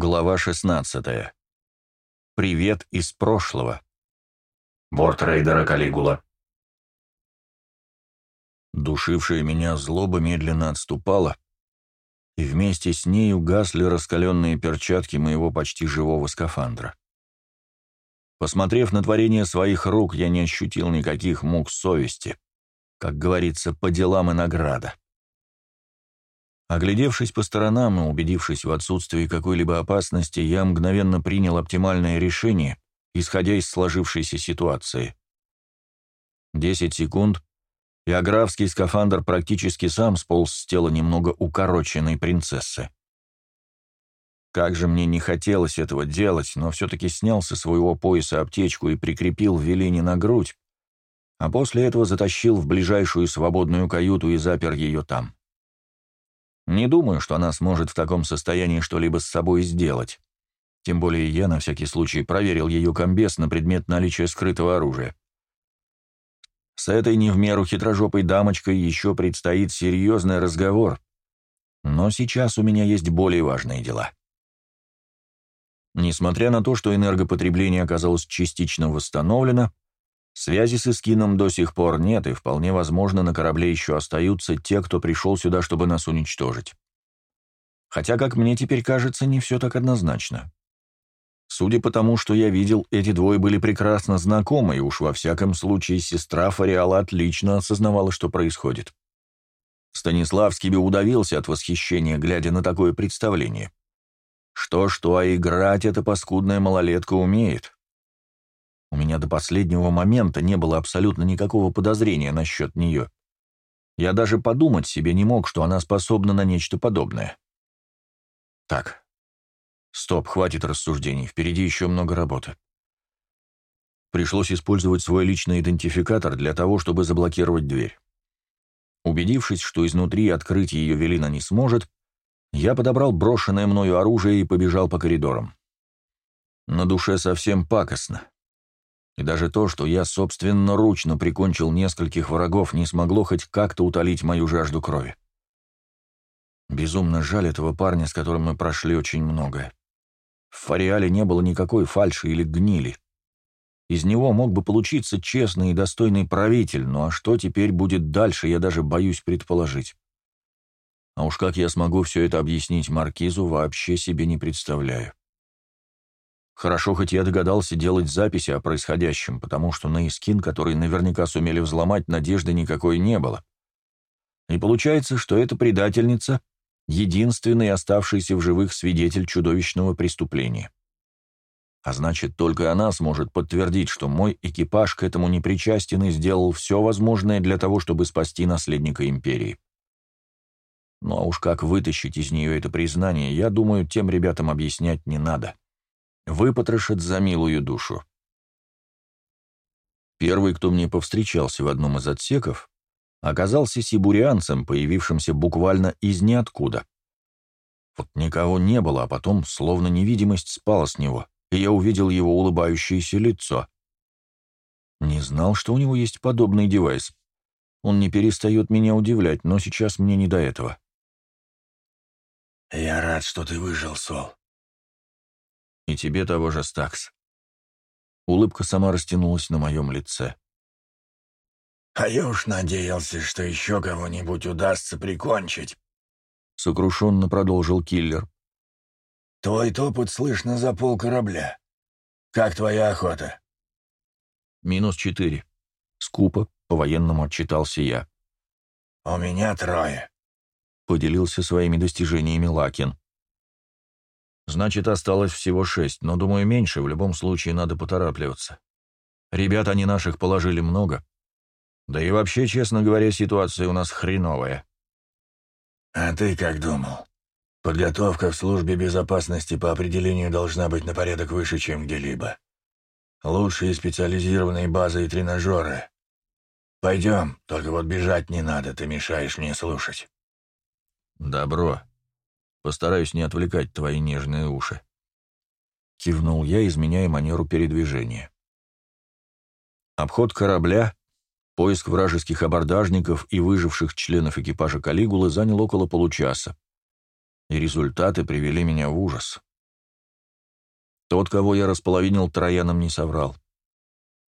Глава 16. Привет из прошлого. Борт рейдера Калигула. Душившая меня злоба медленно отступала, и вместе с ней угасли раскаленные перчатки моего почти живого скафандра. Посмотрев на творение своих рук, я не ощутил никаких мук совести, как говорится, по делам и награда. Оглядевшись по сторонам и убедившись в отсутствии какой-либо опасности, я мгновенно принял оптимальное решение, исходя из сложившейся ситуации. Десять секунд, и аграфский скафандр практически сам сполз с тела немного укороченной принцессы. Как же мне не хотелось этого делать, но все-таки снял со своего пояса аптечку и прикрепил Велине на грудь, а после этого затащил в ближайшую свободную каюту и запер ее там. Не думаю, что она сможет в таком состоянии что-либо с собой сделать. Тем более я на всякий случай проверил ее комбез на предмет наличия скрытого оружия. С этой не в меру хитрожопой дамочкой еще предстоит серьезный разговор. Но сейчас у меня есть более важные дела. Несмотря на то, что энергопотребление оказалось частично восстановлено, Связи с Искином до сих пор нет, и вполне возможно, на корабле еще остаются те, кто пришел сюда, чтобы нас уничтожить. Хотя, как мне теперь кажется, не все так однозначно. Судя по тому, что я видел, эти двое были прекрасно знакомы, и уж во всяком случае сестра Фариала отлично осознавала, что происходит. Станиславский бы удавился от восхищения, глядя на такое представление. Что-что, а играть эта паскудная малолетка умеет. У меня до последнего момента не было абсолютно никакого подозрения насчет нее. Я даже подумать себе не мог, что она способна на нечто подобное. Так. Стоп, хватит рассуждений, впереди еще много работы. Пришлось использовать свой личный идентификатор для того, чтобы заблокировать дверь. Убедившись, что изнутри открыть ее Велина не сможет, я подобрал брошенное мною оружие и побежал по коридорам. На душе совсем пакостно. И даже то, что я собственноручно прикончил нескольких врагов, не смогло хоть как-то утолить мою жажду крови. Безумно жаль этого парня, с которым мы прошли очень многое. В Фариале не было никакой фальши или гнили. Из него мог бы получиться честный и достойный правитель, ну а что теперь будет дальше, я даже боюсь предположить. А уж как я смогу все это объяснить Маркизу, вообще себе не представляю. Хорошо, хоть я догадался делать записи о происходящем, потому что на Искин, который наверняка сумели взломать, надежды никакой не было. И получается, что эта предательница — единственный оставшийся в живых свидетель чудовищного преступления. А значит, только она сможет подтвердить, что мой экипаж к этому не причастен и сделал все возможное для того, чтобы спасти наследника империи. Ну а уж как вытащить из нее это признание, я думаю, тем ребятам объяснять не надо выпотрошат за милую душу. Первый, кто мне повстречался в одном из отсеков, оказался сибурианцем, появившимся буквально из ниоткуда. Вот никого не было, а потом, словно невидимость спала с него, и я увидел его улыбающееся лицо. Не знал, что у него есть подобный девайс. Он не перестает меня удивлять, но сейчас мне не до этого. «Я рад, что ты выжил, Сол», и тебе того же, Стакс. Улыбка сама растянулась на моем лице. «А я уж надеялся, что еще кого-нибудь удастся прикончить», — сокрушенно продолжил киллер. «Твой топот слышно за пол корабля. Как твоя охота?» «Минус четыре». Скупо, по-военному отчитался я. «У меня трое», — поделился своими достижениями Лакин. Значит, осталось всего шесть, но, думаю, меньше, в любом случае надо поторапливаться. Ребят они наших положили много. Да и вообще, честно говоря, ситуация у нас хреновая. А ты как думал? Подготовка в службе безопасности по определению должна быть на порядок выше, чем где-либо. Лучшие специализированные базы и тренажеры. Пойдем, только вот бежать не надо, ты мешаешь мне слушать. Добро. Постараюсь не отвлекать твои нежные уши. Кивнул я, изменяя манеру передвижения. Обход корабля, поиск вражеских абордажников и выживших членов экипажа Калигулы занял около получаса. И результаты привели меня в ужас. Тот, кого я располовинил трояном, не соврал.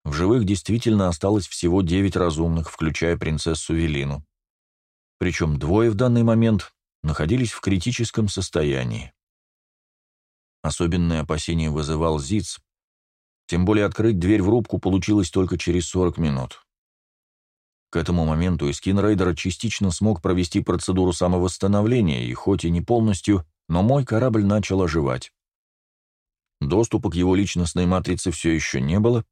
В живых действительно осталось всего девять разумных, включая принцессу Велину. Причем двое в данный момент находились в критическом состоянии. Особенное опасение вызывал Зиц, тем более открыть дверь в рубку получилось только через 40 минут. К этому моменту Искин Рейдера частично смог провести процедуру самовосстановления, и хоть и не полностью, но мой корабль начал оживать. Доступа к его личностной матрице все еще не было,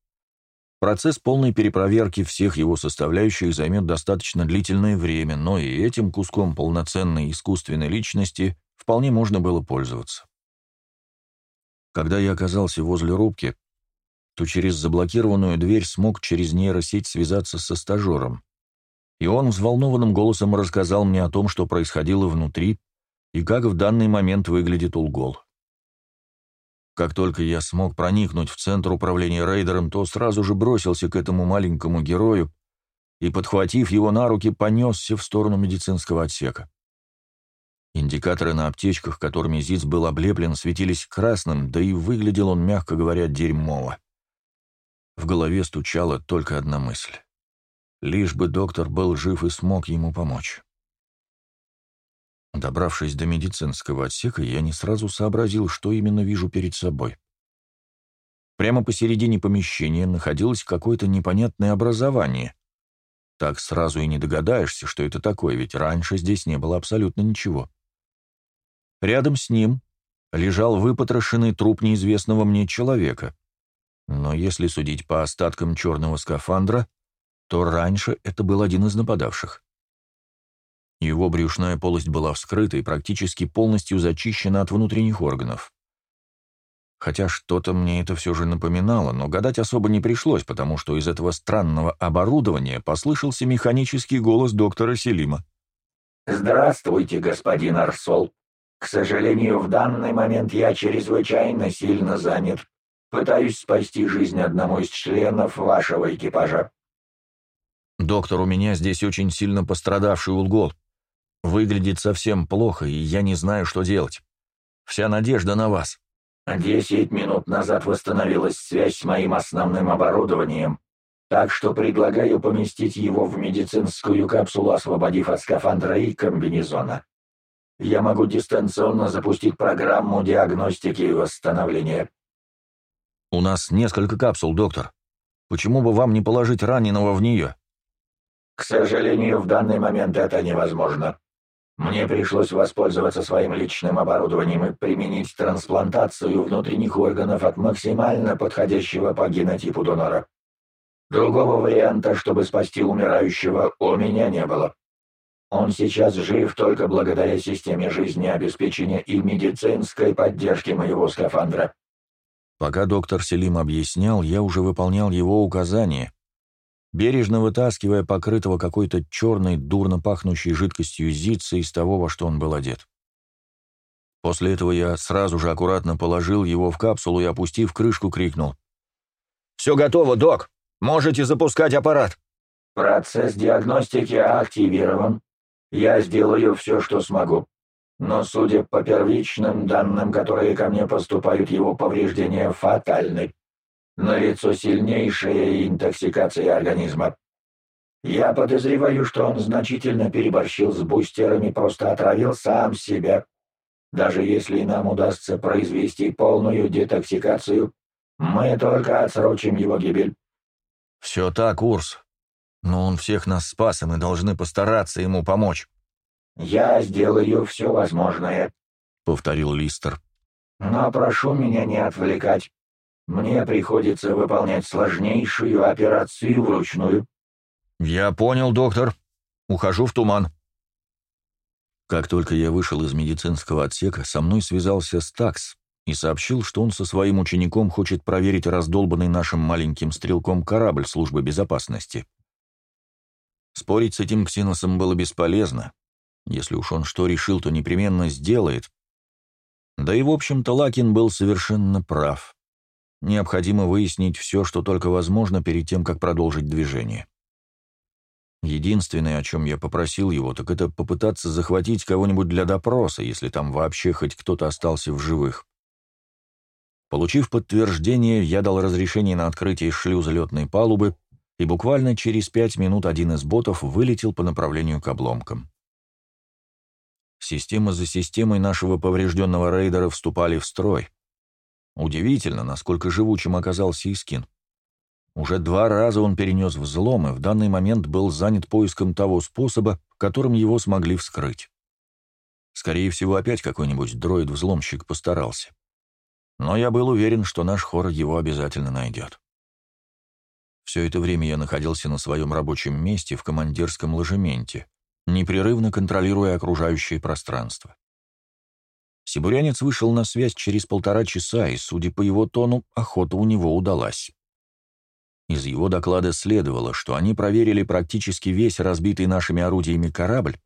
Процесс полной перепроверки всех его составляющих займет достаточно длительное время, но и этим куском полноценной искусственной личности вполне можно было пользоваться. Когда я оказался возле рубки, то через заблокированную дверь смог через нейросеть связаться со стажером, и он взволнованным голосом рассказал мне о том, что происходило внутри и как в данный момент выглядит Улгол. Как только я смог проникнуть в центр управления рейдером, то сразу же бросился к этому маленькому герою и, подхватив его на руки, понесся в сторону медицинского отсека. Индикаторы на аптечках, которыми Зиц был облеплен, светились красным, да и выглядел он, мягко говоря, дерьмово. В голове стучала только одна мысль. Лишь бы доктор был жив и смог ему помочь. Добравшись до медицинского отсека, я не сразу сообразил, что именно вижу перед собой. Прямо посередине помещения находилось какое-то непонятное образование. Так сразу и не догадаешься, что это такое, ведь раньше здесь не было абсолютно ничего. Рядом с ним лежал выпотрошенный труп неизвестного мне человека. Но если судить по остаткам черного скафандра, то раньше это был один из нападавших. Его брюшная полость была вскрыта и практически полностью зачищена от внутренних органов. Хотя что-то мне это все же напоминало, но гадать особо не пришлось, потому что из этого странного оборудования послышался механический голос доктора Селима. «Здравствуйте, господин Арсол. К сожалению, в данный момент я чрезвычайно сильно занят. Пытаюсь спасти жизнь одному из членов вашего экипажа». «Доктор, у меня здесь очень сильно пострадавший улгол. Выглядит совсем плохо, и я не знаю, что делать. Вся надежда на вас». «Десять минут назад восстановилась связь с моим основным оборудованием, так что предлагаю поместить его в медицинскую капсулу, освободив от скафандра и комбинезона. Я могу дистанционно запустить программу диагностики и восстановления». «У нас несколько капсул, доктор. Почему бы вам не положить раненого в нее?» «К сожалению, в данный момент это невозможно. Мне пришлось воспользоваться своим личным оборудованием и применить трансплантацию внутренних органов от максимально подходящего по генотипу донора. Другого варианта, чтобы спасти умирающего, у меня не было. Он сейчас жив только благодаря системе жизнеобеспечения и медицинской поддержке моего скафандра. Пока доктор Селим объяснял, я уже выполнял его указания, бережно вытаскивая покрытого какой-то черной, дурно пахнущей жидкостью зица из того, во что он был одет. После этого я сразу же аккуратно положил его в капсулу и, опустив крышку, крикнул. «Все готово, док! Можете запускать аппарат!» «Процесс диагностики активирован. Я сделаю все, что смогу. Но, судя по первичным данным, которые ко мне поступают, его повреждения фатальны налицо сильнейшая интоксикация организма. Я подозреваю, что он значительно переборщил с бустерами, просто отравил сам себя. Даже если нам удастся произвести полную детоксикацию, мы только отсрочим его гибель. Все так, Урс. Но он всех нас спас, и мы должны постараться ему помочь. Я сделаю все возможное, — повторил Листер. Но прошу меня не отвлекать. Мне приходится выполнять сложнейшую операцию вручную». «Я понял, доктор. Ухожу в туман». Как только я вышел из медицинского отсека, со мной связался Стакс и сообщил, что он со своим учеником хочет проверить раздолбанный нашим маленьким стрелком корабль службы безопасности. Спорить с этим ксеносом было бесполезно. Если уж он что решил, то непременно сделает. Да и, в общем-то, Лакин был совершенно прав. Необходимо выяснить все, что только возможно, перед тем, как продолжить движение. Единственное, о чем я попросил его, так это попытаться захватить кого-нибудь для допроса, если там вообще хоть кто-то остался в живых. Получив подтверждение, я дал разрешение на открытие шлюза летной палубы, и буквально через пять минут один из ботов вылетел по направлению к обломкам. Система за системой нашего поврежденного рейдера вступали в строй. Удивительно, насколько живучим оказался Искин. Уже два раза он перенес взлом и в данный момент был занят поиском того способа, которым его смогли вскрыть. Скорее всего, опять какой-нибудь дроид-взломщик постарался. Но я был уверен, что наш хор его обязательно найдет. Все это время я находился на своем рабочем месте в командирском ложементе, непрерывно контролируя окружающее пространство. Сибурянец вышел на связь через полтора часа, и, судя по его тону, охота у него удалась. Из его доклада следовало, что они проверили практически весь разбитый нашими орудиями корабль,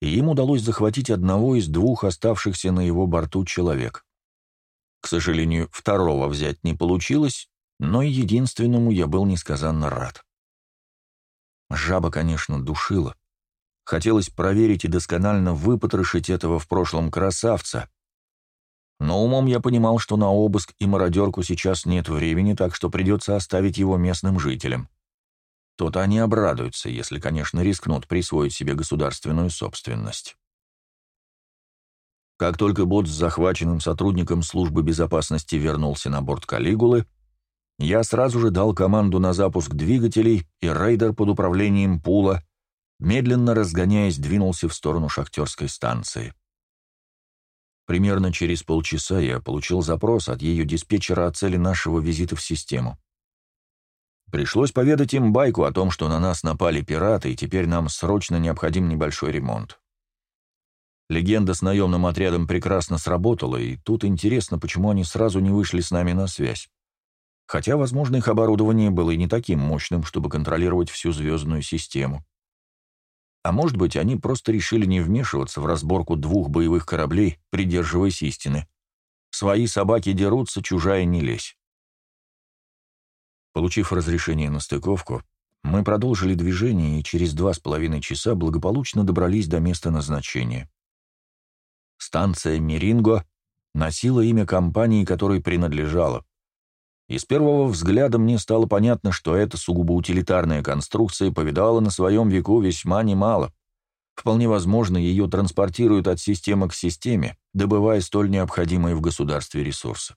и им удалось захватить одного из двух оставшихся на его борту человек. К сожалению, второго взять не получилось, но единственному я был несказанно рад. Жаба, конечно, душила. Хотелось проверить и досконально выпотрошить этого в прошлом красавца. Но умом я понимал, что на обыск и мародерку сейчас нет времени, так что придется оставить его местным жителям. То-то они обрадуются, если, конечно, рискнут присвоить себе государственную собственность. Как только бот с захваченным сотрудником службы безопасности вернулся на борт Калигулы, я сразу же дал команду на запуск двигателей, и рейдер под управлением Пула, медленно разгоняясь, двинулся в сторону шахтерской станции. Примерно через полчаса я получил запрос от ее диспетчера о цели нашего визита в систему. Пришлось поведать им байку о том, что на нас напали пираты, и теперь нам срочно необходим небольшой ремонт. Легенда с наемным отрядом прекрасно сработала, и тут интересно, почему они сразу не вышли с нами на связь хотя, возможно, их оборудование было и не таким мощным, чтобы контролировать всю звездную систему. А может быть, они просто решили не вмешиваться в разборку двух боевых кораблей, придерживаясь истины. Свои собаки дерутся, чужая не лезь. Получив разрешение на стыковку, мы продолжили движение и через два с половиной часа благополучно добрались до места назначения. Станция Меринго носила имя компании, которой принадлежала, и с первого взгляда мне стало понятно, что эта сугубо утилитарная конструкция повидала на своем веку весьма немало. Вполне возможно, ее транспортируют от системы к системе, добывая столь необходимые в государстве ресурсы.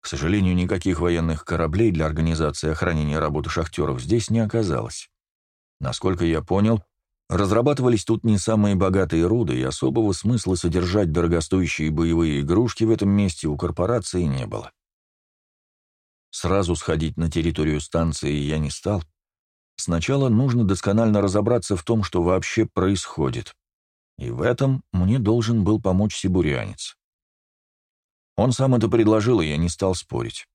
К сожалению, никаких военных кораблей для организации охранения работы шахтеров здесь не оказалось. Насколько я понял, разрабатывались тут не самые богатые руды, и особого смысла содержать дорогостоящие боевые игрушки в этом месте у корпорации не было. Сразу сходить на территорию станции я не стал. Сначала нужно досконально разобраться в том, что вообще происходит. И в этом мне должен был помочь сибурянец. Он сам это предложил, и я не стал спорить.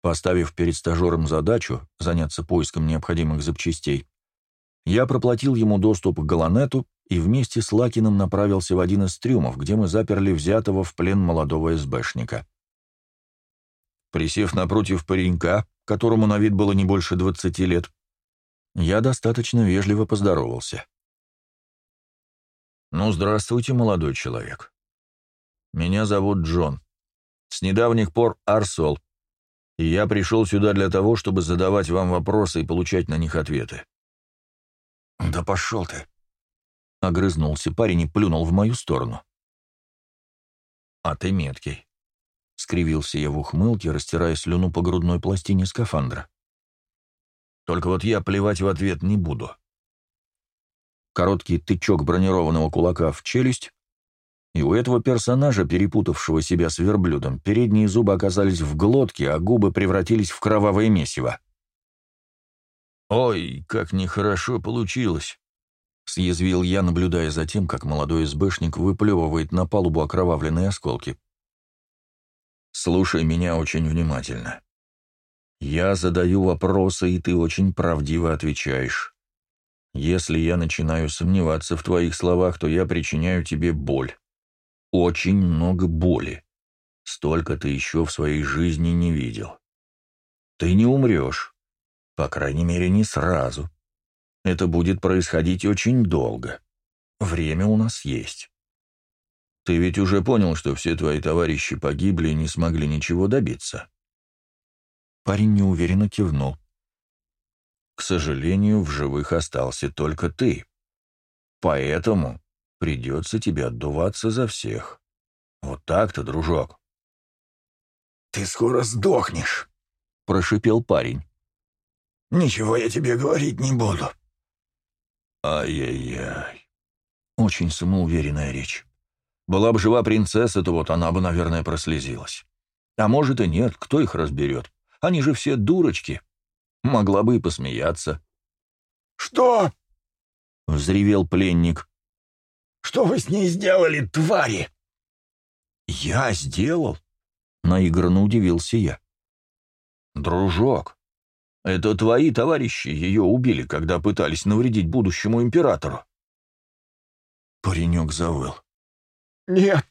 Поставив перед стажером задачу заняться поиском необходимых запчастей, я проплатил ему доступ к Галанету и вместе с Лакиным направился в один из трюмов, где мы заперли взятого в плен молодого СБшника. Присев напротив паренька, которому на вид было не больше двадцати лет, я достаточно вежливо поздоровался. «Ну, здравствуйте, молодой человек. Меня зовут Джон. С недавних пор Арсол, и я пришел сюда для того, чтобы задавать вам вопросы и получать на них ответы». «Да пошел ты!» — огрызнулся парень и плюнул в мою сторону. «А ты меткий. — скривился я в ухмылке, растирая слюну по грудной пластине скафандра. «Только вот я плевать в ответ не буду». Короткий тычок бронированного кулака в челюсть, и у этого персонажа, перепутавшего себя с верблюдом, передние зубы оказались в глотке, а губы превратились в кровавое месиво. «Ой, как нехорошо получилось!» — съязвил я, наблюдая за тем, как молодой СБшник выплевывает на палубу окровавленные осколки. Слушай меня очень внимательно. Я задаю вопросы, и ты очень правдиво отвечаешь. Если я начинаю сомневаться в твоих словах, то я причиняю тебе боль. Очень много боли. Столько ты еще в своей жизни не видел. Ты не умрешь. По крайней мере, не сразу. Это будет происходить очень долго. Время у нас есть. Ты ведь уже понял, что все твои товарищи погибли и не смогли ничего добиться?» Парень неуверенно кивнул. «К сожалению, в живых остался только ты. Поэтому придется тебе отдуваться за всех. Вот так-то, дружок». «Ты скоро сдохнешь», — прошипел парень. «Ничего я тебе говорить не буду». «Ай-яй-яй». Очень самоуверенная речь. Была бы жива принцесса, то вот она бы, наверное, прослезилась. А может и нет, кто их разберет? Они же все дурочки. Могла бы и посмеяться. «Что?» — взревел пленник. «Что вы с ней сделали, твари?» «Я сделал?» — наигранно удивился я. «Дружок, это твои товарищи ее убили, когда пытались навредить будущему императору». Паренек завыл. «Нет,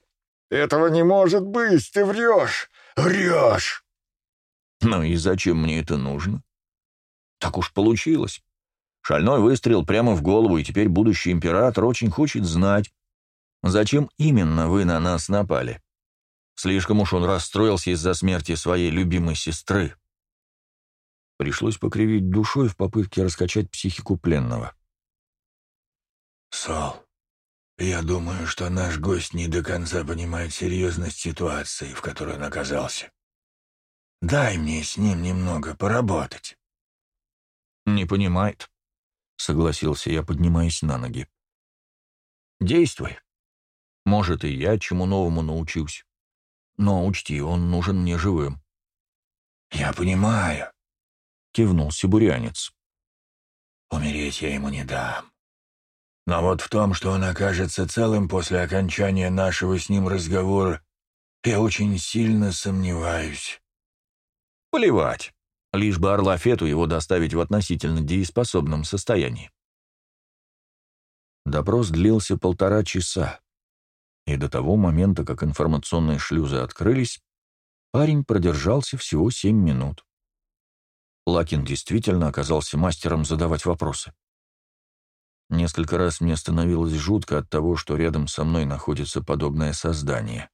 этого не может быть, ты врешь, врешь!» «Ну и зачем мне это нужно?» «Так уж получилось. Шальной выстрел прямо в голову, и теперь будущий император очень хочет знать, зачем именно вы на нас напали. Слишком уж он расстроился из-за смерти своей любимой сестры». Пришлось покривить душой в попытке раскачать психику пленного. «Сол, я думаю, что наш гость не до конца понимает серьезность ситуации, в которой он оказался. Дай мне с ним немного поработать». «Не понимает», — согласился я, поднимаясь на ноги. «Действуй. Может, и я чему новому научусь. Но учти, он нужен мне живым». «Я понимаю», — кивнул сибурянец. «Умереть я ему не дам. Но вот в том, что он окажется целым после окончания нашего с ним разговора, я очень сильно сомневаюсь. Плевать, лишь бы Орлафету его доставить в относительно дееспособном состоянии. Допрос длился полтора часа, и до того момента, как информационные шлюзы открылись, парень продержался всего семь минут. Лакин действительно оказался мастером задавать вопросы. Несколько раз мне становилось жутко от того, что рядом со мной находится подобное создание.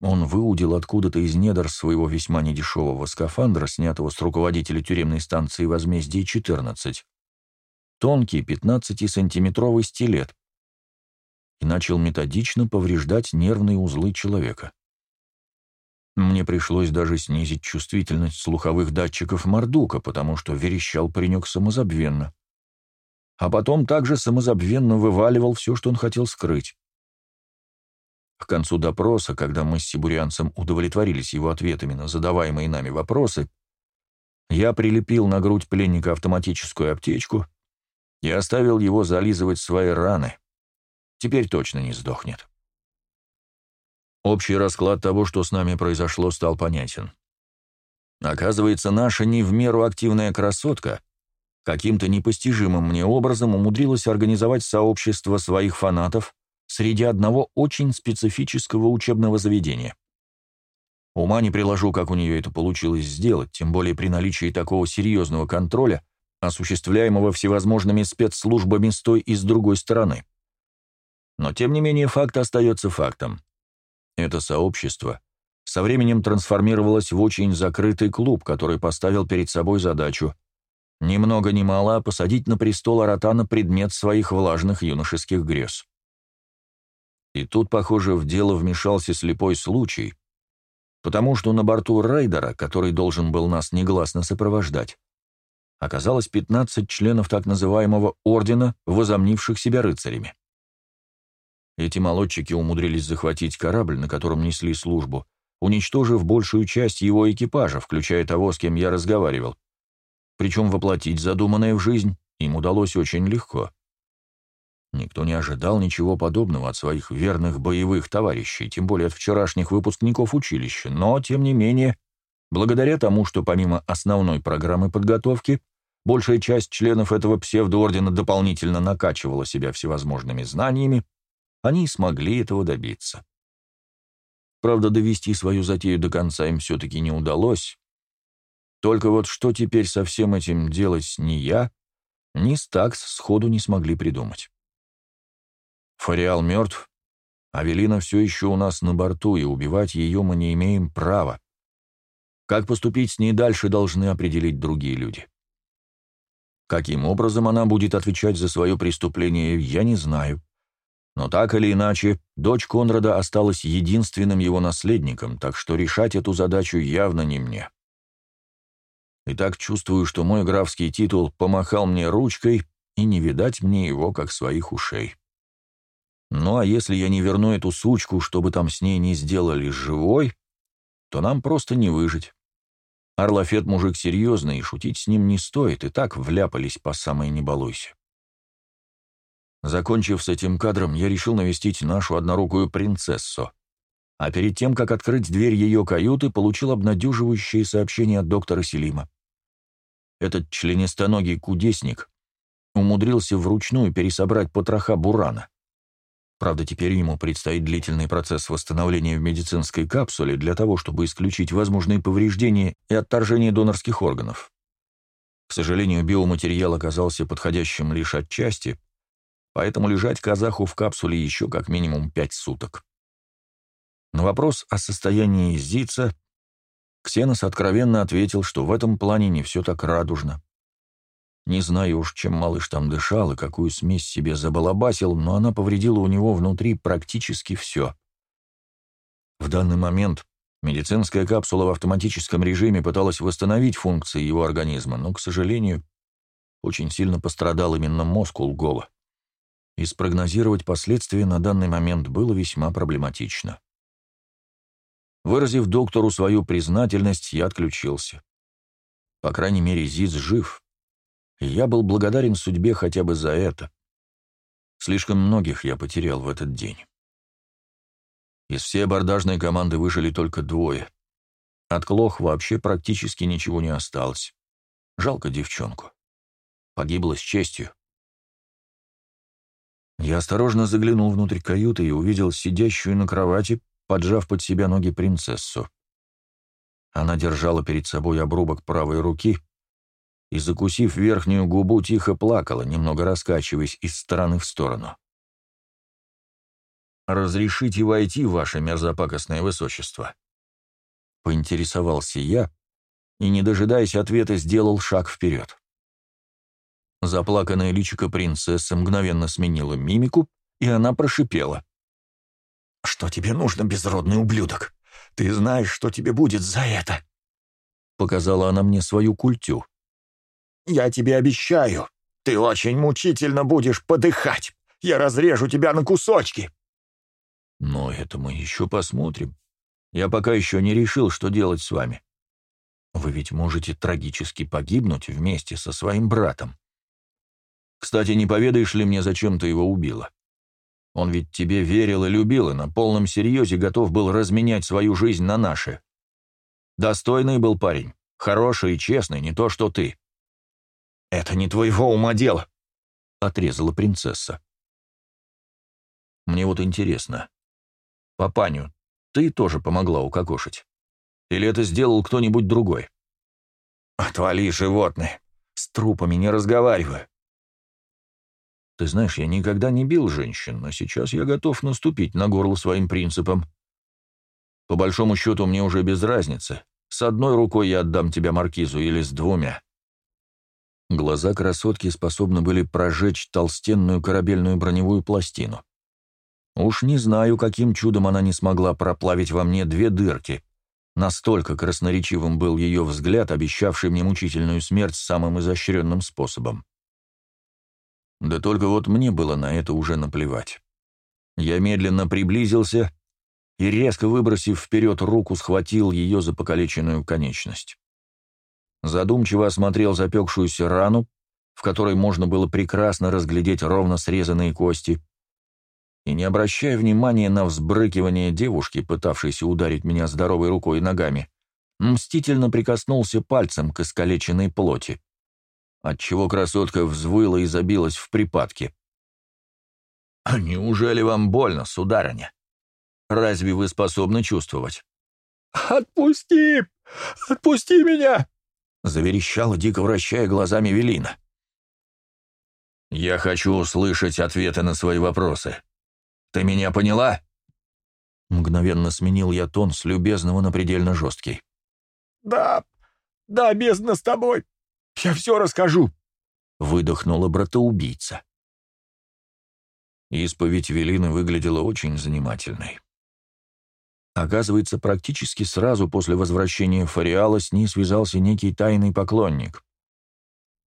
Он выудил откуда-то из недр своего весьма недешевого скафандра, снятого с руководителя тюремной станции «Возмездие-14», тонкий 15-сантиметровый стилет и начал методично повреждать нервные узлы человека. Мне пришлось даже снизить чувствительность слуховых датчиков Мордука, потому что верещал паренек самозабвенно а потом также самозабвенно вываливал все, что он хотел скрыть. К концу допроса, когда мы с сибурянцем удовлетворились его ответами на задаваемые нами вопросы, я прилепил на грудь пленника автоматическую аптечку и оставил его зализывать свои раны. Теперь точно не сдохнет. Общий расклад того, что с нами произошло, стал понятен. Оказывается, наша не в меру активная красотка каким-то непостижимым мне образом умудрилась организовать сообщество своих фанатов среди одного очень специфического учебного заведения. Ума не приложу, как у нее это получилось сделать, тем более при наличии такого серьезного контроля, осуществляемого всевозможными спецслужбами с той и с другой стороны. Но, тем не менее, факт остается фактом. Это сообщество со временем трансформировалось в очень закрытый клуб, который поставил перед собой задачу – ни много ни мало посадить на престол Аратана предмет своих влажных юношеских грез. И тут, похоже, в дело вмешался слепой случай, потому что на борту рейдера, который должен был нас негласно сопровождать, оказалось 15 членов так называемого ордена, возомнивших себя рыцарями. Эти молодчики умудрились захватить корабль, на котором несли службу, уничтожив большую часть его экипажа, включая того, с кем я разговаривал, причем воплотить задуманное в жизнь им удалось очень легко. Никто не ожидал ничего подобного от своих верных боевых товарищей, тем более от вчерашних выпускников училища, но, тем не менее, благодаря тому, что помимо основной программы подготовки, большая часть членов этого псевдоордена дополнительно накачивала себя всевозможными знаниями, они смогли этого добиться. Правда, довести свою затею до конца им все-таки не удалось, только вот что теперь со всем этим делать ни я, ни Стакс сходу не смогли придумать. Фариал мертв, Авелина все еще у нас на борту, и убивать ее мы не имеем права. Как поступить с ней дальше, должны определить другие люди. Каким образом она будет отвечать за свое преступление, я не знаю. Но так или иначе, дочь Конрада осталась единственным его наследником, так что решать эту задачу явно не мне. И так чувствую, что мой графский титул помахал мне ручкой, и не видать мне его, как своих ушей. Ну а если я не верну эту сучку, чтобы там с ней не сделали живой, то нам просто не выжить. Орлафет мужик серьезный, и шутить с ним не стоит, и так вляпались по самой не балуйся. Закончив с этим кадром, я решил навестить нашу однорукую принцессу. А перед тем, как открыть дверь ее каюты, получил обнадеживающее сообщение от доктора Селима. Этот членистоногий кудесник умудрился вручную пересобрать потроха бурана. Правда, теперь ему предстоит длительный процесс восстановления в медицинской капсуле для того, чтобы исключить возможные повреждения и отторжение донорских органов. К сожалению, биоматериал оказался подходящим лишь отчасти, поэтому лежать казаху в капсуле еще как минимум пять суток. На вопрос о состоянии Зица Ксенос откровенно ответил, что в этом плане не все так радужно. Не знаю уж, чем малыш там дышал и какую смесь себе забалабасил, но она повредила у него внутри практически все. В данный момент медицинская капсула в автоматическом режиме пыталась восстановить функции его организма, но, к сожалению, очень сильно пострадал именно мозг Улгова. И спрогнозировать последствия на данный момент было весьма проблематично. Выразив доктору свою признательность, я отключился. По крайней мере, Зиз жив, я был благодарен судьбе хотя бы за это. Слишком многих я потерял в этот день. Из всей абордажной команды выжили только двое. От Клох вообще практически ничего не осталось. Жалко девчонку. Погибла с честью. Я осторожно заглянул внутрь каюты и увидел сидящую на кровати, поджав под себя ноги принцессу. Она держала перед собой обрубок правой руки, и, закусив верхнюю губу, тихо плакала, немного раскачиваясь из стороны в сторону. «Разрешите войти, ваше мерзопакостное высочество?» Поинтересовался я и, не дожидаясь ответа, сделал шаг вперед. Заплаканная личико принцессы мгновенно сменила мимику, и она прошипела. «Что тебе нужно, безродный ублюдок? Ты знаешь, что тебе будет за это?» Показала она мне свою культю. Я тебе обещаю, ты очень мучительно будешь подыхать. Я разрежу тебя на кусочки. Но это мы еще посмотрим. Я пока еще не решил, что делать с вами. Вы ведь можете трагически погибнуть вместе со своим братом. Кстати, не поведаешь ли мне, зачем ты его убила? Он ведь тебе верил и любил, и на полном серьезе готов был разменять свою жизнь на наши. Достойный был парень, хороший и честный, не то что ты. «Это не твоего ума дело», — отрезала принцесса. «Мне вот интересно, папаню ты тоже помогла укокошить? Или это сделал кто-нибудь другой?» «Отвали, животное! С трупами не разговариваю!» «Ты знаешь, я никогда не бил женщин, но сейчас я готов наступить на горло своим принципам. По большому счету мне уже без разницы. С одной рукой я отдам тебя маркизу или с двумя. Глаза красотки способны были прожечь толстенную корабельную броневую пластину. Уж не знаю, каким чудом она не смогла проплавить во мне две дырки. Настолько красноречивым был ее взгляд, обещавший мне мучительную смерть самым изощренным способом. Да только вот мне было на это уже наплевать. Я медленно приблизился и, резко выбросив вперед руку, схватил ее за покалеченную конечность задумчиво осмотрел запекшуюся рану, в которой можно было прекрасно разглядеть ровно срезанные кости, и, не обращая внимания на взбрыкивание девушки, пытавшейся ударить меня здоровой рукой и ногами, мстительно прикоснулся пальцем к искалеченной плоти, отчего красотка взвыла и забилась в припадке. «А неужели вам больно, сударыня? Разве вы способны чувствовать?» «Отпусти! Отпусти меня!» — заверещала, дико вращая глазами Велина. «Я хочу услышать ответы на свои вопросы. Ты меня поняла?» Мгновенно сменил я тон с любезного на предельно жесткий. «Да, да, бездна с тобой. Я все расскажу», — выдохнула братоубийца. Исповедь Велины выглядела очень занимательной. Оказывается, практически сразу после возвращения Фариала с ней связался некий тайный поклонник.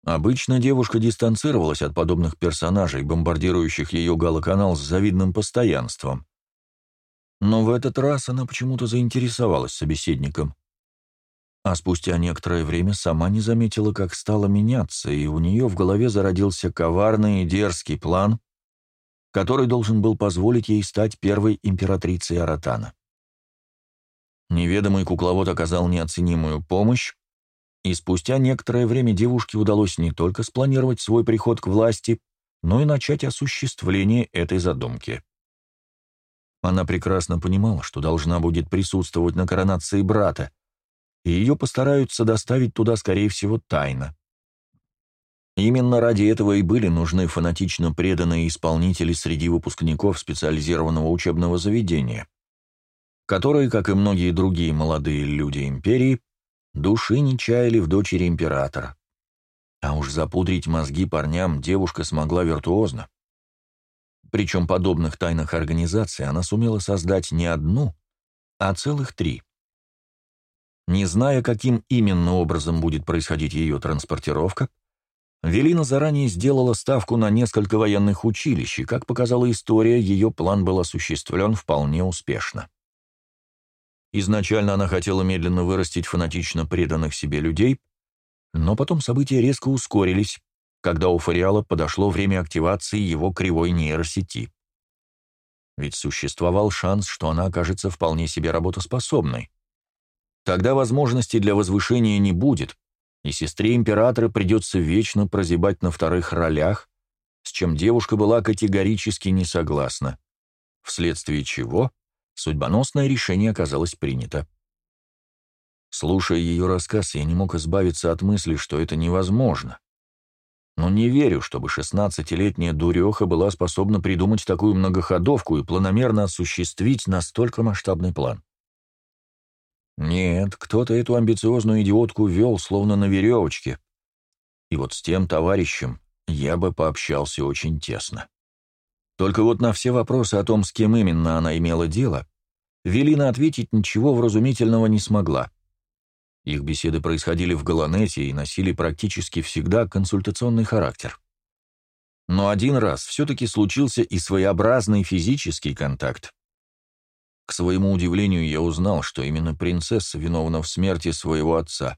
Обычно девушка дистанцировалась от подобных персонажей, бомбардирующих ее галоканал с завидным постоянством. Но в этот раз она почему-то заинтересовалась собеседником. А спустя некоторое время сама не заметила, как стала меняться, и у нее в голове зародился коварный и дерзкий план, который должен был позволить ей стать первой императрицей Аратана. Неведомый кукловод оказал неоценимую помощь, и спустя некоторое время девушке удалось не только спланировать свой приход к власти, но и начать осуществление этой задумки. Она прекрасно понимала, что должна будет присутствовать на коронации брата, и ее постараются доставить туда, скорее всего, тайно. Именно ради этого и были нужны фанатично преданные исполнители среди выпускников специализированного учебного заведения которые, как и многие другие молодые люди империи, души не чаяли в дочери императора. А уж запудрить мозги парням девушка смогла виртуозно. Причем подобных тайных организаций она сумела создать не одну, а целых три. Не зная, каким именно образом будет происходить ее транспортировка, Велина заранее сделала ставку на несколько военных училищ, и, как показала история, ее план был осуществлен вполне успешно. Изначально она хотела медленно вырастить фанатично преданных себе людей, но потом события резко ускорились, когда у Фариала подошло время активации его кривой нейросети. Ведь существовал шанс, что она окажется вполне себе работоспособной. Тогда возможностей для возвышения не будет, и сестре императора придется вечно прозябать на вторых ролях, с чем девушка была категорически не согласна, вследствие чего Судьбоносное решение оказалось принято. Слушая ее рассказ, я не мог избавиться от мысли, что это невозможно. Но не верю, чтобы шестнадцатилетняя дуреха была способна придумать такую многоходовку и планомерно осуществить настолько масштабный план. Нет, кто-то эту амбициозную идиотку вел, словно на веревочке. И вот с тем товарищем я бы пообщался очень тесно. Только вот на все вопросы о том, с кем именно она имела дело, Велина ответить ничего вразумительного не смогла. Их беседы происходили в Галанете и носили практически всегда консультационный характер. Но один раз все-таки случился и своеобразный физический контакт. К своему удивлению, я узнал, что именно принцесса виновна в смерти своего отца.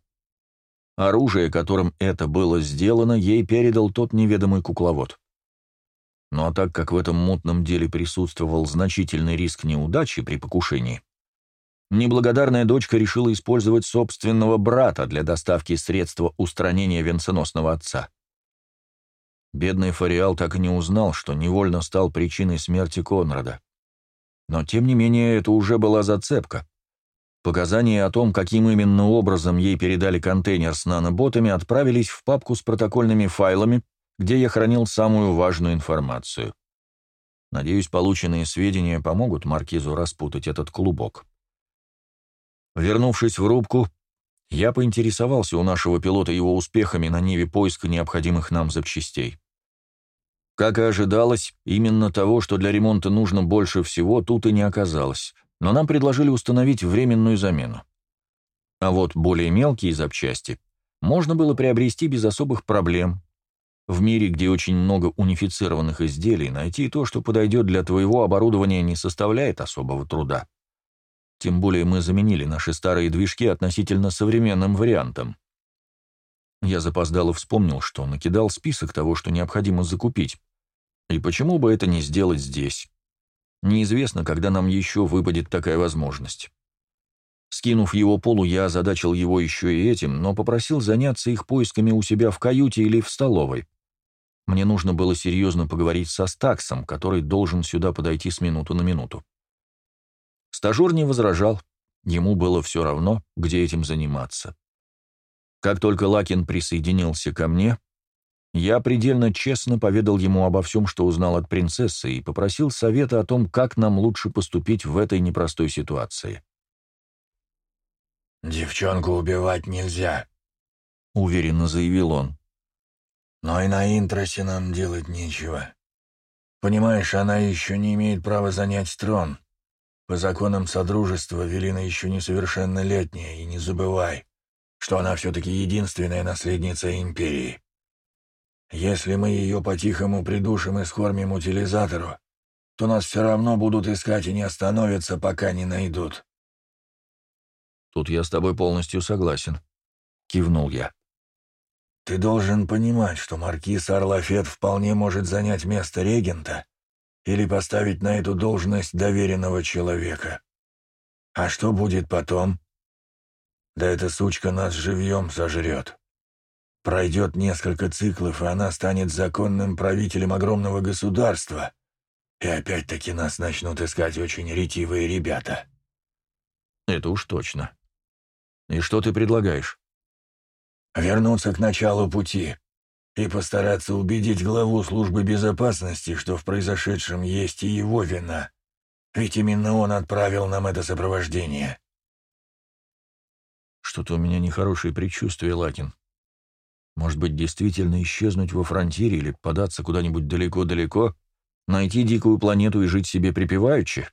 Оружие, которым это было сделано, ей передал тот неведомый кукловод. Ну а так как в этом мутном деле присутствовал значительный риск неудачи при покушении, неблагодарная дочка решила использовать собственного брата для доставки средства устранения венценосного отца. Бедный Фариал так и не узнал, что невольно стал причиной смерти Конрада. Но, тем не менее, это уже была зацепка. Показания о том, каким именно образом ей передали контейнер с наноботами, отправились в папку с протокольными файлами, где я хранил самую важную информацию. Надеюсь, полученные сведения помогут Маркизу распутать этот клубок. Вернувшись в рубку, я поинтересовался у нашего пилота его успехами на ниве поиска необходимых нам запчастей. Как и ожидалось, именно того, что для ремонта нужно больше всего, тут и не оказалось, но нам предложили установить временную замену. А вот более мелкие запчасти можно было приобрести без особых проблем, в мире, где очень много унифицированных изделий, найти то, что подойдет для твоего оборудования, не составляет особого труда. Тем более мы заменили наши старые движки относительно современным вариантом. Я запоздало вспомнил, что накидал список того, что необходимо закупить. И почему бы это не сделать здесь? Неизвестно, когда нам еще выпадет такая возможность. Скинув его полу, я озадачил его еще и этим, но попросил заняться их поисками у себя в каюте или в столовой. Мне нужно было серьезно поговорить со Стаксом, который должен сюда подойти с минуту на минуту. Стажер не возражал, ему было все равно, где этим заниматься. Как только Лакин присоединился ко мне, Я предельно честно поведал ему обо всем, что узнал от принцессы, и попросил совета о том, как нам лучше поступить в этой непростой ситуации. «Девчонку убивать нельзя», — уверенно заявил он. «Но и на интросе нам делать нечего. Понимаешь, она еще не имеет права занять трон. По законам Содружества Велина еще несовершеннолетняя, и не забывай, что она все-таки единственная наследница Империи. Если мы ее по-тихому придушим и скормим утилизатору, то нас все равно будут искать и не остановятся, пока не найдут. Тут я с тобой полностью согласен, — кивнул я. Ты должен понимать, что маркиз Орлафет вполне может занять место регента или поставить на эту должность доверенного человека. А что будет потом? Да эта сучка нас живьем сожрет. Пройдет несколько циклов, и она станет законным правителем огромного государства. И опять-таки нас начнут искать очень ретивые ребята. Это уж точно. И что ты предлагаешь? Вернуться к началу пути и постараться убедить главу службы безопасности, что в произошедшем есть и его вина. Ведь именно он отправил нам это сопровождение. Что-то у меня нехорошее предчувствие, Лакин. Может быть, действительно исчезнуть во фронтире или податься куда-нибудь далеко-далеко, найти дикую планету и жить себе припеваючи?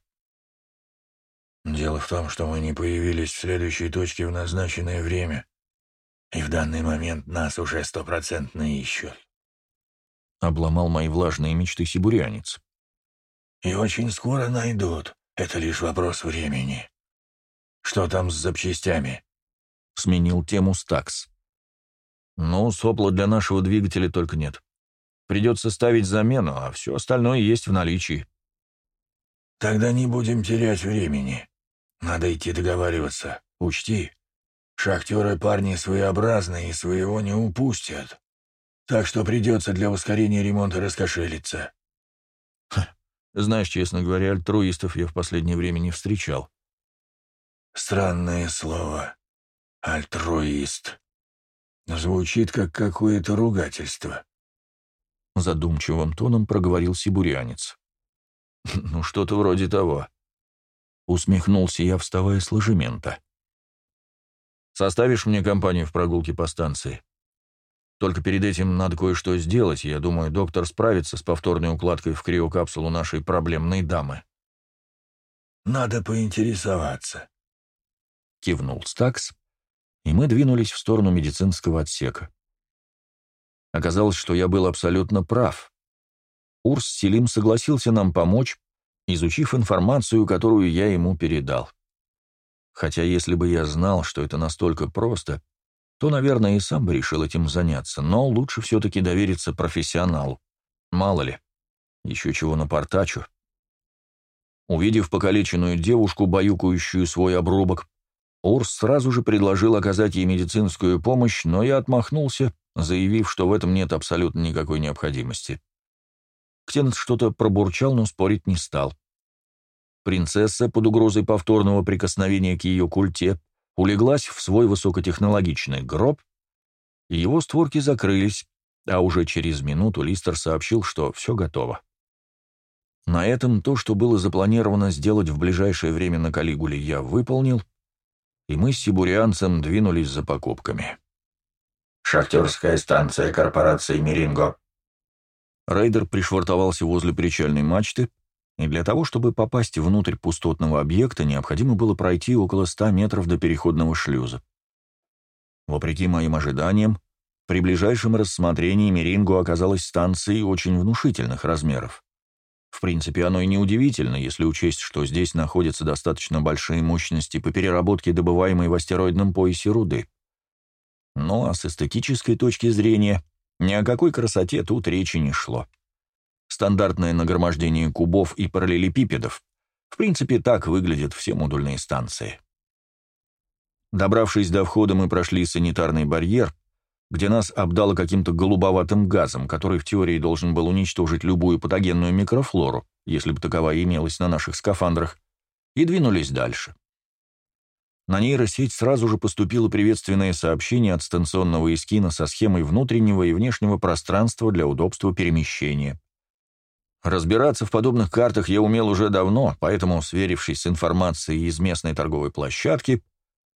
Дело в том, что мы не появились в следующей точке в назначенное время, и в данный момент нас уже стопроцентно ищут. Обломал мои влажные мечты сибурянец. И очень скоро найдут. Это лишь вопрос времени. Что там с запчастями? Сменил тему Стакс. Ну, сопла для нашего двигателя только нет. Придется ставить замену, а все остальное есть в наличии. Тогда не будем терять времени. Надо идти договариваться. Учти, шахтеры парни своеобразные и своего не упустят. Так что придется для ускорения ремонта раскошелиться. Ха, знаешь, честно говоря, альтруистов я в последнее время не встречал. Странное слово. Альтруист. Звучит как какое-то ругательство. Задумчивым тоном проговорил сибурянец. Ну, что-то вроде того. Усмехнулся я, вставая с ложемента. Составишь мне компанию в прогулке по станции? Только перед этим надо кое-что сделать, я думаю, доктор справится с повторной укладкой в криокапсулу нашей проблемной дамы. «Надо поинтересоваться», — кивнул Стакс, и мы двинулись в сторону медицинского отсека. Оказалось, что я был абсолютно прав. Урс Селим согласился нам помочь, изучив информацию, которую я ему передал. Хотя если бы я знал, что это настолько просто, то, наверное, и сам бы решил этим заняться, но лучше все-таки довериться профессионалу. Мало ли, еще чего напортачу. Увидев покалеченную девушку, баюкающую свой обрубок, Урс сразу же предложил оказать ей медицинскую помощь, но я отмахнулся, заявив, что в этом нет абсолютно никакой необходимости. Ктенет что-то пробурчал, но спорить не стал. Принцесса, под угрозой повторного прикосновения к ее культе, улеглась в свой высокотехнологичный гроб, и его створки закрылись, а уже через минуту Листер сообщил, что все готово. На этом то, что было запланировано сделать в ближайшее время на Калигуле, я выполнил — и мы с сибурианцем двинулись за покупками. «Шахтерская станция корпорации Миринго». Рейдер пришвартовался возле причальной мачты, и для того, чтобы попасть внутрь пустотного объекта, необходимо было пройти около ста метров до переходного шлюза. Вопреки моим ожиданиям, при ближайшем рассмотрении Меринго оказалась станцией очень внушительных размеров. В принципе, оно и не удивительно, если учесть, что здесь находятся достаточно большие мощности по переработке добываемой в астероидном поясе руды. Ну а с эстетической точки зрения ни о какой красоте тут речи не шло. Стандартное нагромождение кубов и параллелепипедов. В принципе, так выглядят все модульные станции. Добравшись до входа, мы прошли санитарный барьер, где нас обдало каким-то голубоватым газом, который в теории должен был уничтожить любую патогенную микрофлору, если бы таковая имелась на наших скафандрах, и двинулись дальше. На нейросеть сразу же поступило приветственное сообщение от станционного эскина со схемой внутреннего и внешнего пространства для удобства перемещения. Разбираться в подобных картах я умел уже давно, поэтому, сверившись с информацией из местной торговой площадки,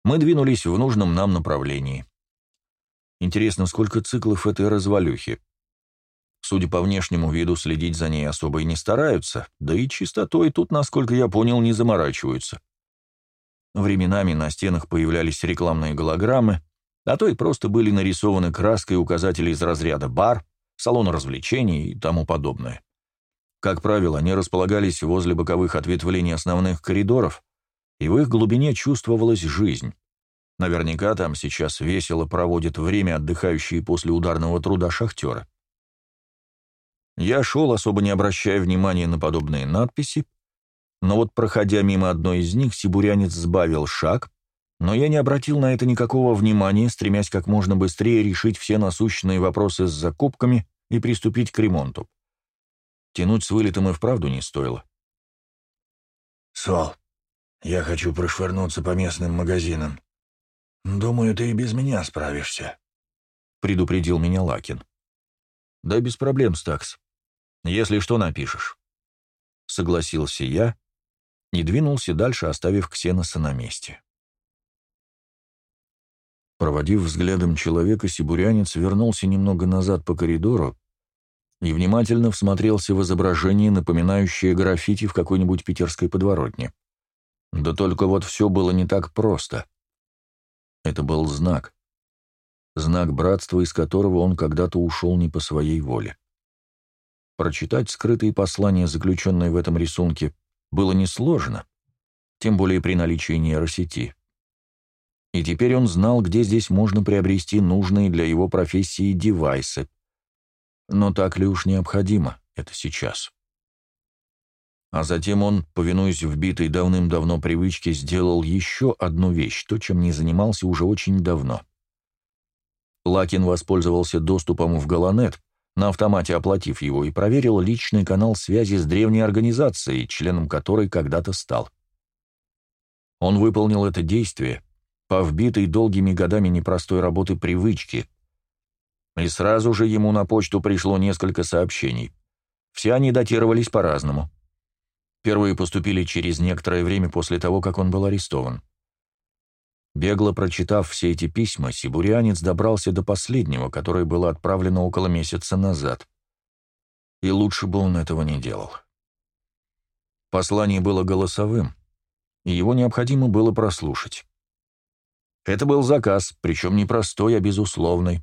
мы двинулись в нужном нам направлении. Интересно, сколько циклов этой развалюхи? Судя по внешнему виду, следить за ней особо и не стараются, да и чистотой тут, насколько я понял, не заморачиваются. Временами на стенах появлялись рекламные голограммы, а то и просто были нарисованы краской указатели из разряда бар, салон развлечений и тому подобное. Как правило, они располагались возле боковых ответвлений основных коридоров, и в их глубине чувствовалась жизнь. Наверняка там сейчас весело проводят время отдыхающие после ударного труда шахтеры. Я шел, особо не обращая внимания на подобные надписи, но вот, проходя мимо одной из них, сибурянец сбавил шаг, но я не обратил на это никакого внимания, стремясь как можно быстрее решить все насущные вопросы с закупками и приступить к ремонту. Тянуть с вылетом и вправду не стоило. «Сол, я хочу прошвырнуться по местным магазинам. Думаю, ты и без меня справишься», — предупредил меня Лакин. «Да без проблем, Стакс. Если что, напишешь». Согласился я, и двинулся дальше, оставив Ксеноса на месте. Проводив взглядом человека, сибурянец вернулся немного назад по коридору и внимательно всмотрелся в изображение, напоминающее граффити в какой-нибудь питерской подворотне. Да только вот все было не так просто. Это был знак. Знак братства, из которого он когда-то ушел не по своей воле. Прочитать скрытые послания, заключенные в этом рисунке, было несложно, тем более при наличии нейросети. И теперь он знал, где здесь можно приобрести нужные для его профессии девайсы. Но так ли уж необходимо это сейчас? А затем он, повинуясь вбитой давным-давно привычке, сделал еще одну вещь, то, чем не занимался уже очень давно. Лакин воспользовался доступом в Галанет, на автомате оплатив его, и проверил личный канал связи с древней организацией, членом которой когда-то стал. Он выполнил это действие по вбитой долгими годами непростой работы привычки, и сразу же ему на почту пришло несколько сообщений. Все они датировались по-разному. Первые поступили через некоторое время после того, как он был арестован. Бегло прочитав все эти письма, сибурянец добрался до последнего, которое было отправлено около месяца назад. И лучше бы он этого не делал. Послание было голосовым, и его необходимо было прослушать. Это был заказ, причем не простой, а безусловный,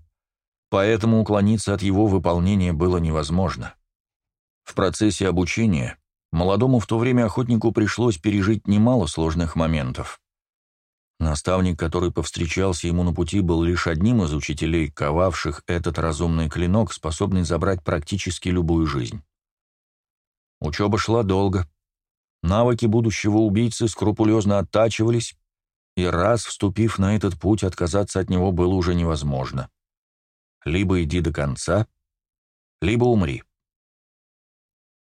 поэтому уклониться от его выполнения было невозможно. В процессе обучения молодому в то время охотнику пришлось пережить немало сложных моментов. Наставник, который повстречался ему на пути, был лишь одним из учителей, ковавших этот разумный клинок, способный забрать практически любую жизнь. Учеба шла долго. Навыки будущего убийцы скрупулезно оттачивались, и раз вступив на этот путь, отказаться от него было уже невозможно. Либо иди до конца, либо умри.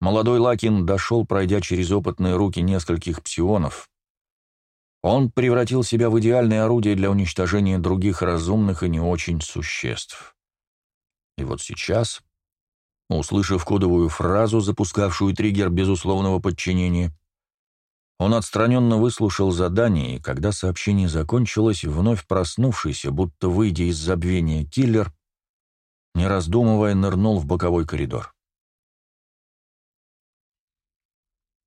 Молодой Лакин дошел, пройдя через опытные руки нескольких псионов, он превратил себя в идеальное орудие для уничтожения других разумных и не очень существ. И вот сейчас, услышав кодовую фразу, запускавшую триггер безусловного подчинения, он отстраненно выслушал задание, и когда сообщение закончилось, вновь проснувшийся, будто выйдя из забвения киллер, не раздумывая, нырнул в боковой коридор.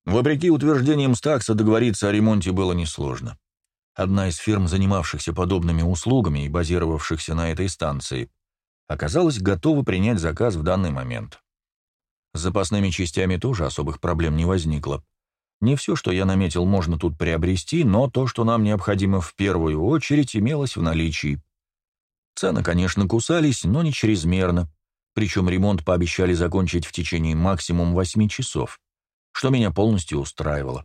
Вопреки утверждениям Стакса, договориться о ремонте было несложно. Одна из фирм, занимавшихся подобными услугами и базировавшихся на этой станции, оказалась готова принять заказ в данный момент. С запасными частями тоже особых проблем не возникло. Не все, что я наметил, можно тут приобрести, но то, что нам необходимо в первую очередь, имелось в наличии. Цены, конечно, кусались, но не чрезмерно, причем ремонт пообещали закончить в течение максимум 8 часов что меня полностью устраивало.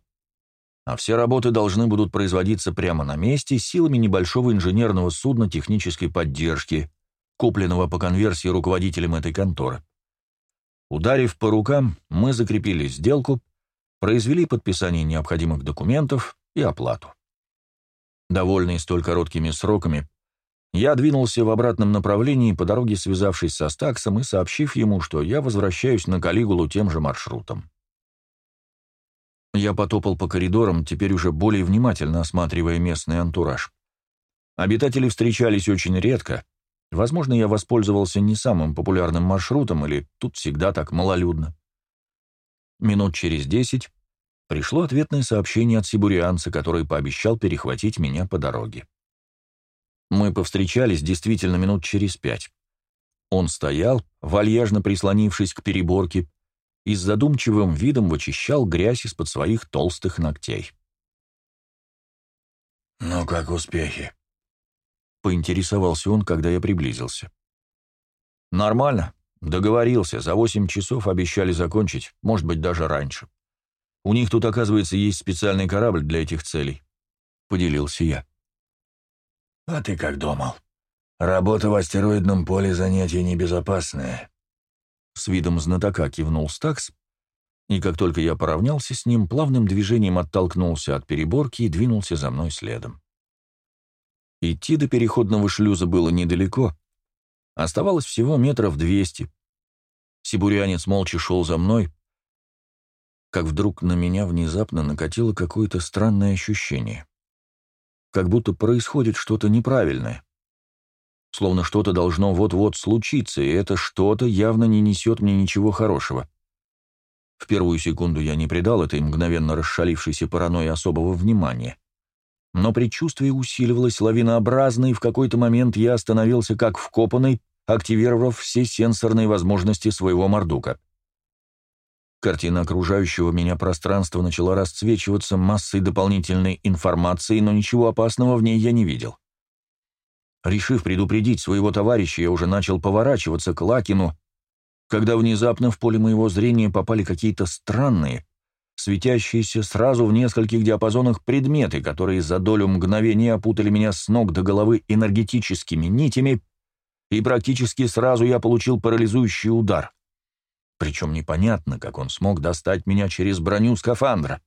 А все работы должны будут производиться прямо на месте силами небольшого инженерного судна технической поддержки, купленного по конверсии руководителем этой конторы. Ударив по рукам, мы закрепили сделку, произвели подписание необходимых документов и оплату. Довольный столь короткими сроками, я двинулся в обратном направлении, по дороге связавшись со Стаксом и сообщив ему, что я возвращаюсь на Калигулу тем же маршрутом. Я потопал по коридорам, теперь уже более внимательно осматривая местный антураж. Обитатели встречались очень редко. Возможно, я воспользовался не самым популярным маршрутом, или тут всегда так малолюдно. Минут через десять пришло ответное сообщение от сибурианца, который пообещал перехватить меня по дороге. Мы повстречались действительно минут через пять. Он стоял, вальяжно прислонившись к переборке, и с задумчивым видом вычищал грязь из-под своих толстых ногтей. «Ну как успехи?» — поинтересовался он, когда я приблизился. «Нормально. Договорился. За восемь часов обещали закончить, может быть, даже раньше. У них тут, оказывается, есть специальный корабль для этих целей», — поделился я. «А ты как думал? Работа в астероидном поле занятие небезопасное. С видом знатока кивнул Стакс, и как только я поравнялся с ним, плавным движением оттолкнулся от переборки и двинулся за мной следом. Идти до переходного шлюза было недалеко. Оставалось всего метров двести. Сибурянец молча шел за мной, как вдруг на меня внезапно накатило какое-то странное ощущение. Как будто происходит что-то неправильное словно что-то должно вот-вот случиться, и это что-то явно не несет мне ничего хорошего. В первую секунду я не придал этой мгновенно расшалившейся паранойи особого внимания. Но предчувствие усиливалось лавинообразно, и в какой-то момент я остановился как вкопанный, активировав все сенсорные возможности своего мордука. Картина окружающего меня пространства начала расцвечиваться массой дополнительной информации, но ничего опасного в ней я не видел. Решив предупредить своего товарища, я уже начал поворачиваться к Лакину, когда внезапно в поле моего зрения попали какие-то странные, светящиеся сразу в нескольких диапазонах предметы, которые за долю мгновения опутали меня с ног до головы энергетическими нитями, и практически сразу я получил парализующий удар. Причем непонятно, как он смог достать меня через броню скафандра.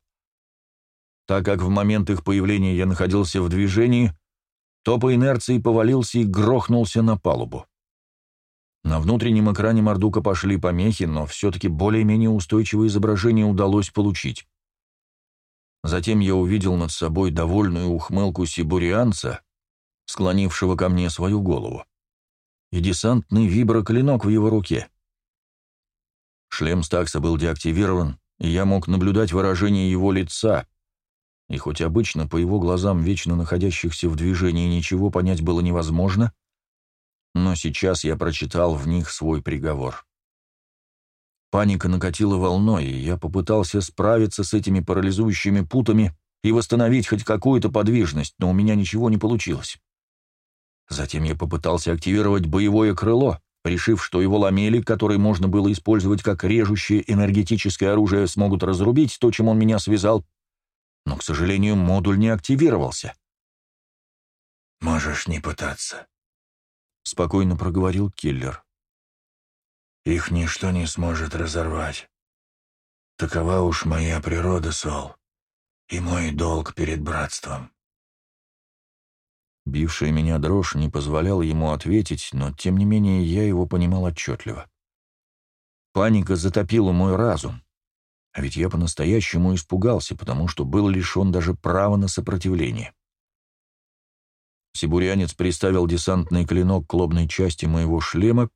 Так как в момент их появления я находился в движении, то по инерции повалился и грохнулся на палубу. На внутреннем экране Мордука пошли помехи, но все-таки более-менее устойчивое изображение удалось получить. Затем я увидел над собой довольную ухмылку сибурианца, склонившего ко мне свою голову, и десантный виброклинок в его руке. Шлем Стакса был деактивирован, и я мог наблюдать выражение его лица, и хоть обычно по его глазам, вечно находящихся в движении, ничего понять было невозможно, но сейчас я прочитал в них свой приговор. Паника накатила волной, и я попытался справиться с этими парализующими путами и восстановить хоть какую-то подвижность, но у меня ничего не получилось. Затем я попытался активировать боевое крыло, решив, что его ламели, которые можно было использовать как режущее энергетическое оружие, смогут разрубить то, чем он меня связал, но, к сожалению, модуль не активировался. «Можешь не пытаться», — спокойно проговорил киллер. «Их ничто не сможет разорвать. Такова уж моя природа, Сол, и мой долг перед братством». Бившая меня дрожь не позволяла ему ответить, но, тем не менее, я его понимал отчетливо. Паника затопила мой разум. А ведь я по-настоящему испугался, потому что был лишен даже права на сопротивление. Сибурянец приставил десантный клинок к лобной части моего шлема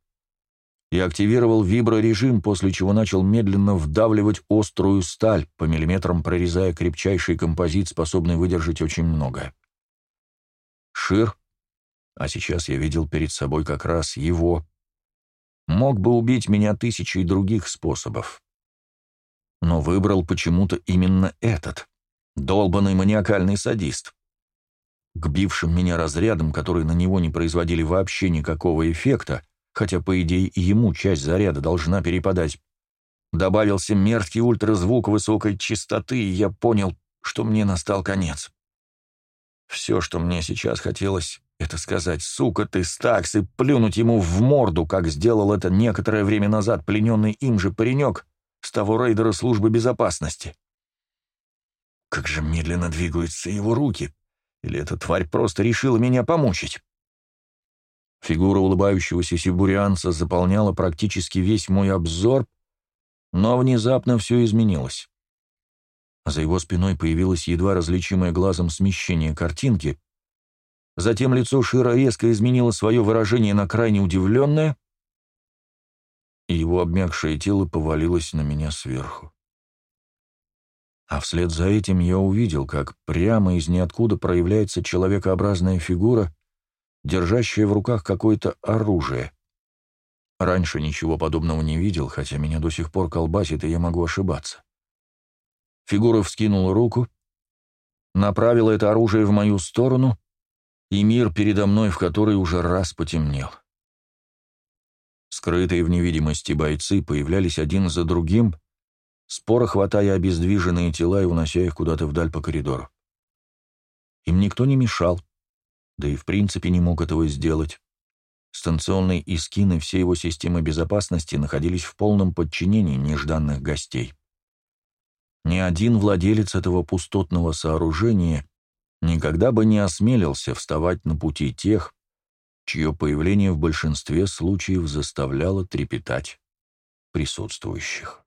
и активировал виброрежим, после чего начал медленно вдавливать острую сталь, по миллиметрам прорезая крепчайший композит, способный выдержать очень многое. Шир, а сейчас я видел перед собой как раз его, мог бы убить меня тысячей других способов но выбрал почему-то именно этот, долбанный маниакальный садист. К бившим меня разрядам, которые на него не производили вообще никакого эффекта, хотя, по идее, и ему часть заряда должна перепадать, добавился мерзкий ультразвук высокой частоты, и я понял, что мне настал конец. Все, что мне сейчас хотелось, это сказать «сука ты, стакс» и плюнуть ему в морду, как сделал это некоторое время назад плененный им же паренек, с того рейдера службы безопасности. Как же медленно двигаются его руки, Или эта тварь просто решила меня помучить? Фигура улыбающегося сибурианца заполняла практически весь мой обзор, но внезапно все изменилось. За его спиной появилось едва различимое глазом смещение картинки. Затем лицо Шира резко изменило свое выражение на крайне удивленное, и его обмякшее тело повалилось на меня сверху. А вслед за этим я увидел, как прямо из ниоткуда проявляется человекообразная фигура, держащая в руках какое-то оружие. Раньше ничего подобного не видел, хотя меня до сих пор колбасит, и я могу ошибаться. Фигура вскинула руку, направила это оружие в мою сторону, и мир передо мной в который уже раз потемнел. Скрытые в невидимости бойцы появлялись один за другим, споро хватая обездвиженные тела и унося их куда-то вдаль по коридору. Им никто не мешал, да и в принципе не мог этого сделать. Станционный Искин и все его системы безопасности находились в полном подчинении нежданных гостей. Ни один владелец этого пустотного сооружения никогда бы не осмелился вставать на пути тех, чье появление в большинстве случаев заставляло трепетать присутствующих.